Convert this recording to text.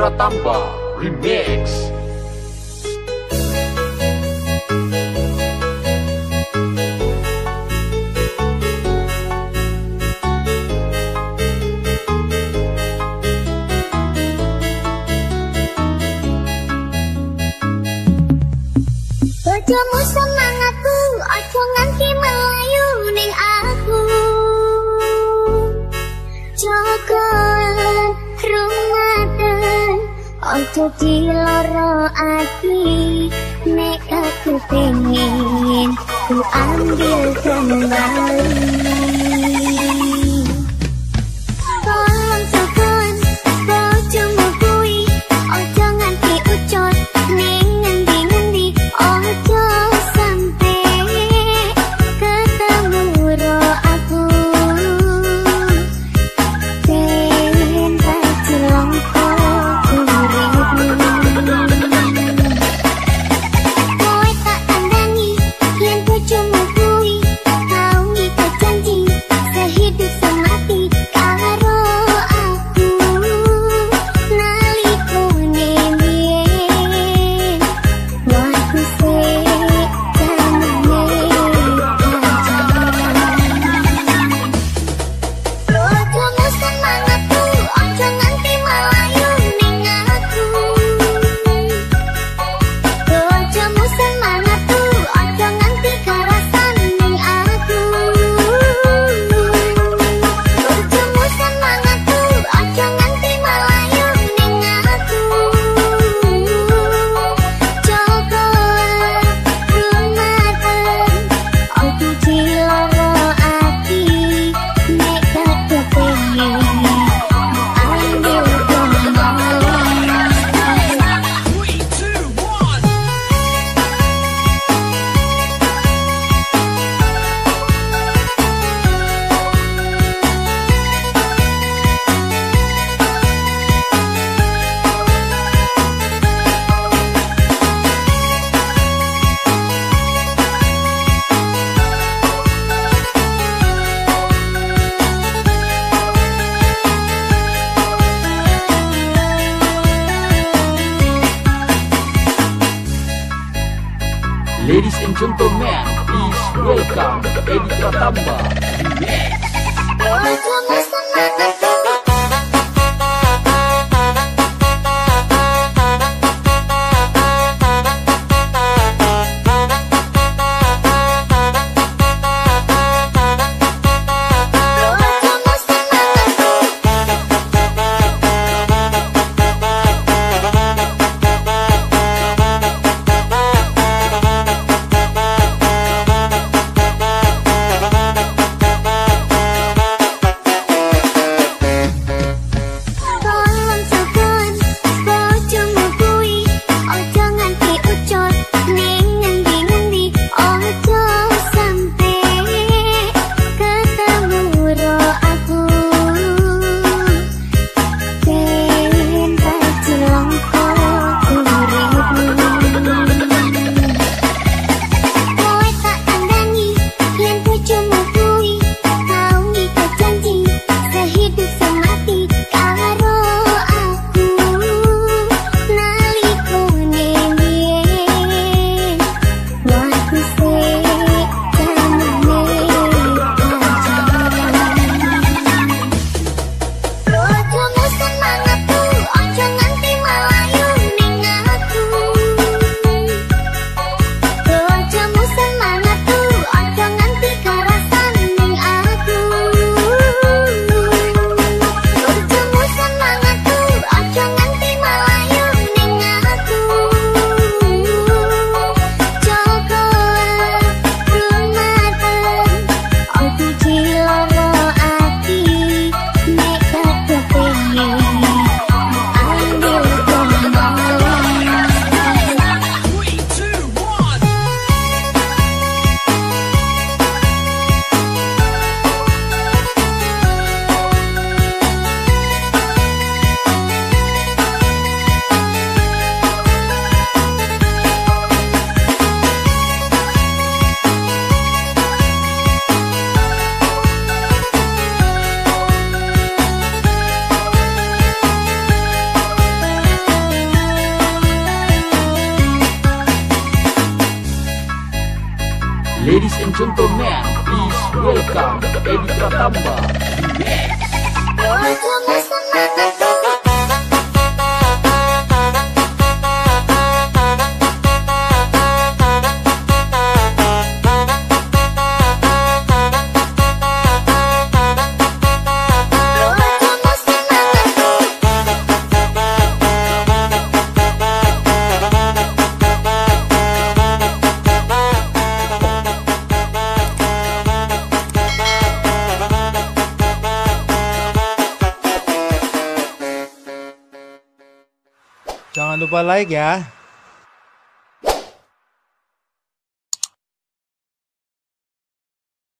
Pratamba Remix. Bojomu semangatku, ojo nganti melayu ning aku. Jaga Ojo di loro ati Nek aku pengen Ku ambil tenang Ladies and gentlemen, please welcome Edi Pratamba. Yes. Gentlemen, please welcome Edi Pratamba Remix. Doa Jangan lupa like ya.